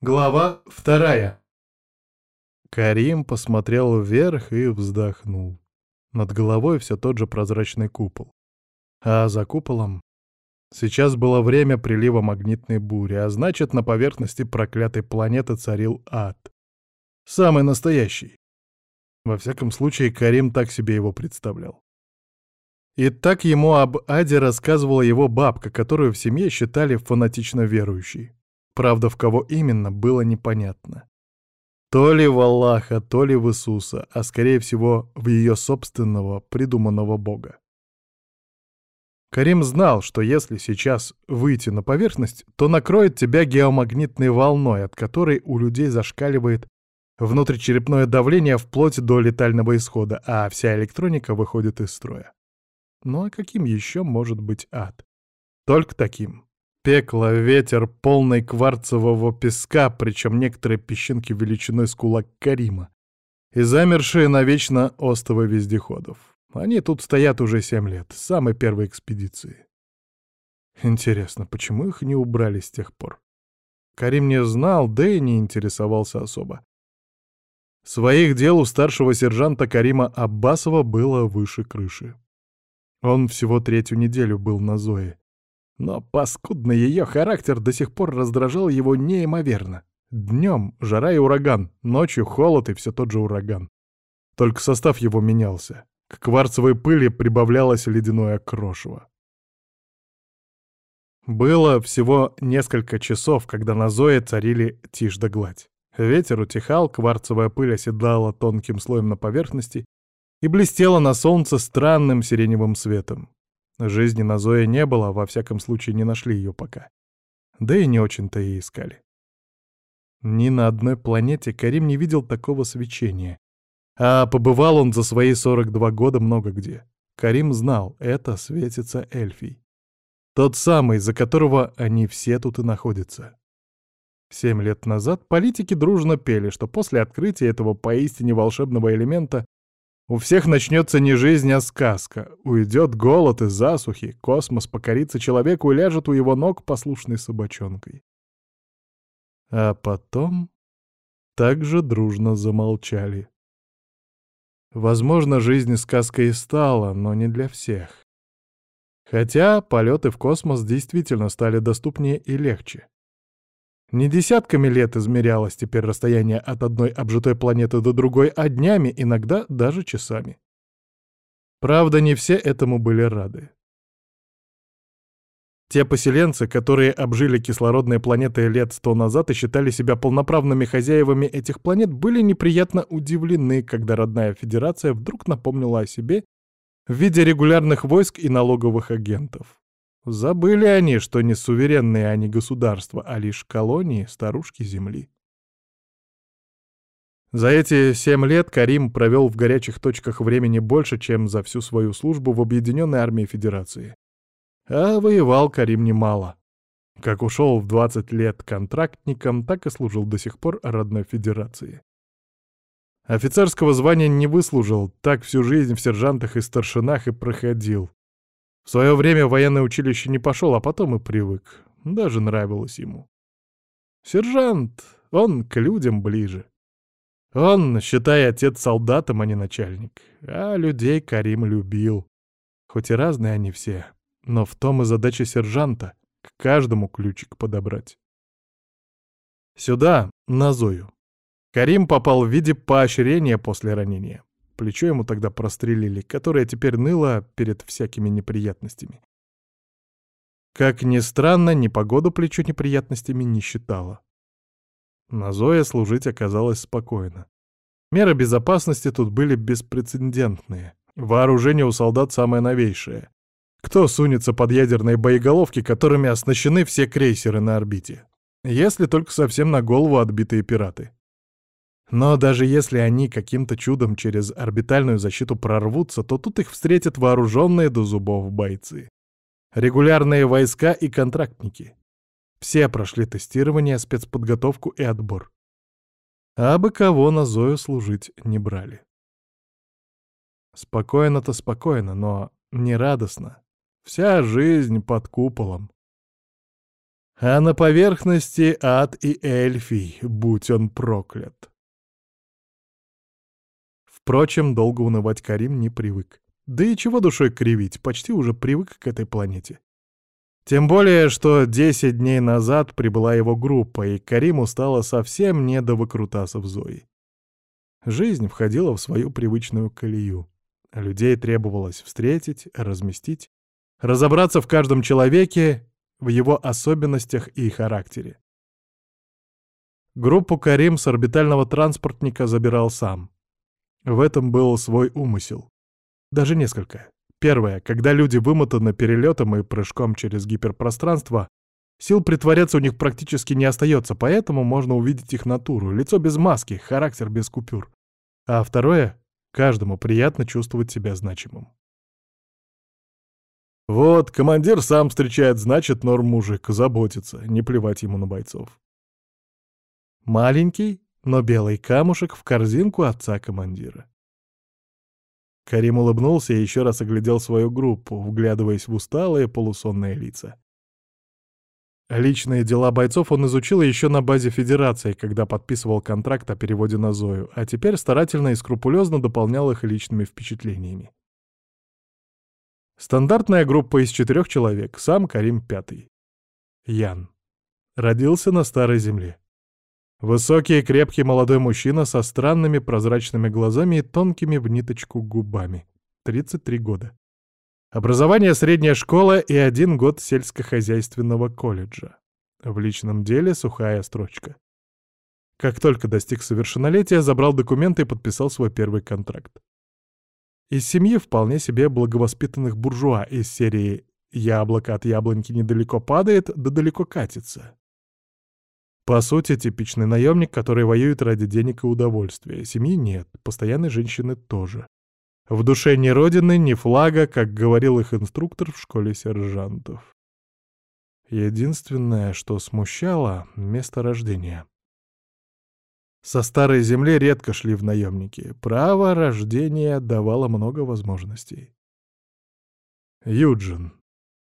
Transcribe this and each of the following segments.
Глава вторая. Карим посмотрел вверх и вздохнул. Над головой все тот же прозрачный купол. А за куполом... Сейчас было время прилива магнитной бури, а значит, на поверхности проклятой планеты царил ад. Самый настоящий. Во всяком случае, Карим так себе его представлял. И так ему об аде рассказывала его бабка, которую в семье считали фанатично верующей. Правда, в кого именно, было непонятно. То ли в Аллаха, то ли в Иисуса, а скорее всего в ее собственного придуманного бога. Карим знал, что если сейчас выйти на поверхность, то накроет тебя геомагнитной волной, от которой у людей зашкаливает внутричерепное давление вплоть до летального исхода, а вся электроника выходит из строя. Ну а каким еще может быть ад? Только таким. Пекло, ветер, полный кварцевого песка, причем некоторые песчинки величиной с кулак Карима, и замершие навечно остовы вездеходов. Они тут стоят уже семь лет, с самой первой экспедиции. Интересно, почему их не убрали с тех пор? Карим не знал, да и не интересовался особо. Своих дел у старшего сержанта Карима Аббасова было выше крыши. Он всего третью неделю был на Зое, но паскудный ее характер до сих пор раздражал его неимоверно. Днем жара и ураган, ночью холод и все тот же ураган. Только состав его менялся. К кварцевой пыли прибавлялось ледяное крошево. Было всего несколько часов, когда на Зое царили тишь да гладь. Ветер утихал, кварцевая пыль оседала тонким слоем на поверхности и блестела на солнце странным сиреневым светом. Жизни на Зое не было, во всяком случае не нашли ее пока. Да и не очень-то и искали. Ни на одной планете Карим не видел такого свечения. А побывал он за свои 42 года много где. Карим знал, это светится эльфий. Тот самый, за которого они все тут и находятся. Семь лет назад политики дружно пели, что после открытия этого поистине волшебного элемента у всех начнется не жизнь, а сказка. Уйдет голод и засухи, космос покорится человеку и ляжет у его ног послушной собачонкой. А потом также дружно замолчали. Возможно, жизнь сказкой и стала, но не для всех. Хотя полеты в космос действительно стали доступнее и легче. Не десятками лет измерялось теперь расстояние от одной обжитой планеты до другой, а днями, иногда даже часами. Правда, не все этому были рады. Те поселенцы, которые обжили кислородные планеты лет сто назад и считали себя полноправными хозяевами этих планет, были неприятно удивлены, когда родная федерация вдруг напомнила о себе в виде регулярных войск и налоговых агентов. Забыли они, что не суверенные они государства, а лишь колонии старушки Земли. За эти семь лет Карим провел в горячих точках времени больше, чем за всю свою службу в Объединенной армии Федерации. А воевал Карим немало. Как ушел в 20 лет контрактником, так и служил до сих пор родной Федерации. Офицерского звания не выслужил, так всю жизнь в сержантах и старшинах и проходил. В свое время в военное училище не пошел, а потом и привык. Даже нравилось ему. Сержант, он к людям ближе. Он, считай, отец солдатом, а не начальник. А людей Карим любил. Хоть и разные они все, но в том и задача сержанта — к каждому ключик подобрать. Сюда, на Зою. Карим попал в виде поощрения после ранения. Плечо ему тогда прострелили, которое теперь ныло перед всякими неприятностями. Как ни странно, непогоду плечо неприятностями не считало. На Зое служить оказалось спокойно. Меры безопасности тут были беспрецедентные. Вооружение у солдат самое новейшее. Кто сунется под ядерные боеголовки, которыми оснащены все крейсеры на орбите? Если только совсем на голову отбитые пираты. Но даже если они каким-то чудом через орбитальную защиту прорвутся, то тут их встретят вооруженные до зубов бойцы. Регулярные войска и контрактники. Все прошли тестирование, спецподготовку и отбор. А бы кого на Зою служить не брали. Спокойно-то спокойно, но не радостно. Вся жизнь под куполом. А на поверхности ад и эльфий, будь он проклят. Впрочем, долго унывать Карим не привык. Да и чего душой кривить, почти уже привык к этой планете. Тем более, что 10 дней назад прибыла его группа, и Кариму стало совсем не до выкрутасов Зои. Жизнь входила в свою привычную колею. Людей требовалось встретить, разместить, разобраться в каждом человеке, в его особенностях и характере. Группу Карим с орбитального транспортника забирал сам. В этом был свой умысел. Даже несколько. Первое. Когда люди вымотаны перелетом и прыжком через гиперпространство, сил притворяться у них практически не остается, поэтому можно увидеть их натуру, лицо без маски, характер без купюр. А второе. Каждому приятно чувствовать себя значимым. Вот, командир сам встречает, значит, норм мужик, заботится, не плевать ему на бойцов. Маленький, но белый камушек в корзинку отца командира. Карим улыбнулся и еще раз оглядел свою группу, вглядываясь в усталые полусонные лица. Личные дела бойцов он изучил еще на базе Федерации, когда подписывал контракт о переводе на Зою, а теперь старательно и скрупулезно дополнял их личными впечатлениями. Стандартная группа из четырех человек, сам Карим пятый. Ян. Родился на Старой Земле. Высокий и крепкий молодой мужчина со странными прозрачными глазами и тонкими в ниточку губами. 33 года. Образование средняя школа и один год сельскохозяйственного колледжа. В личном деле сухая строчка. Как только достиг совершеннолетия, забрал документы и подписал свой первый контракт. Из семьи вполне себе благовоспитанных буржуа из серии «Яблоко от яблоньки недалеко падает, да далеко катится». По сути, типичный наемник, который воюет ради денег и удовольствия. Семьи нет, постоянной женщины тоже. В душе ни родины, ни флага, как говорил их инструктор в школе сержантов. Единственное, что смущало — место рождения. Со старой земли редко шли в наемники. Право рождения давало много возможностей. Юджин.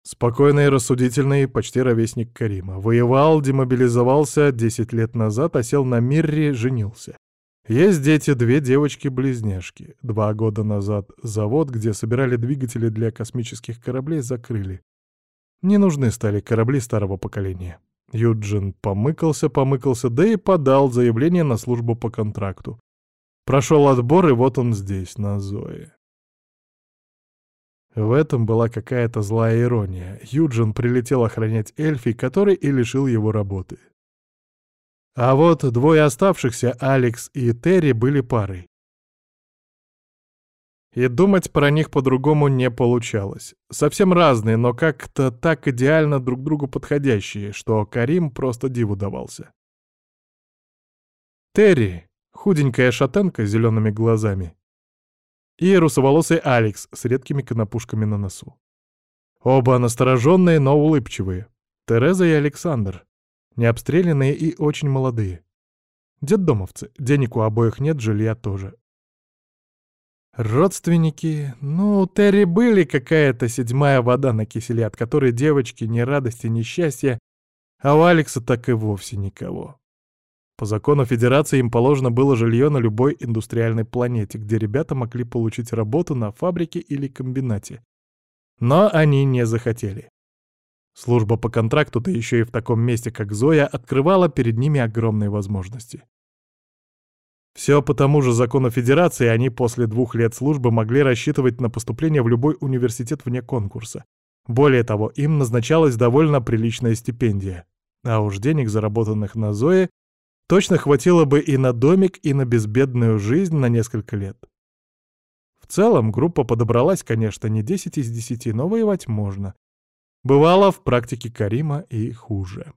Спокойный и рассудительный, почти ровесник Карима. Воевал, демобилизовался 10 лет назад, а сел на Мирре, женился. Есть дети, две девочки-близняшки. Два года назад завод, где собирали двигатели для космических кораблей, закрыли. Не нужны стали корабли старого поколения. Юджин помыкался, помыкался, да и подал заявление на службу по контракту. Прошел отбор, и вот он здесь, на Зое. В этом была какая-то злая ирония. Юджин прилетел охранять эльфий, который и лишил его работы. А вот двое оставшихся, Алекс и Терри, были парой. И думать про них по-другому не получалось. Совсем разные, но как-то так идеально друг другу подходящие, что Карим просто диву давался. Терри, худенькая шатенка с зелеными глазами, и русоволосый Алекс с редкими конопушками на носу. Оба настороженные, но улыбчивые. Тереза и Александр. Необстрелянные и очень молодые. Детдомовцы. Денег у обоих нет, жилья тоже. Родственники... Ну, у Терри были какая-то седьмая вода на киселе, от которой девочки ни радости, ни счастья, а у Алекса так и вовсе никого. По закону Федерации им положено было жилье на любой индустриальной планете, где ребята могли получить работу на фабрике или комбинате. Но они не захотели. Служба по контракту, да еще и в таком месте, как Зоя, открывала перед ними огромные возможности. Все по тому же закону Федерации они после двух лет службы могли рассчитывать на поступление в любой университет вне конкурса. Более того, им назначалась довольно приличная стипендия. А уж денег, заработанных на Зое, Точно хватило бы и на домик, и на безбедную жизнь на несколько лет. В целом, группа подобралась, конечно, не 10 из 10, но воевать можно. Бывало в практике Карима и хуже.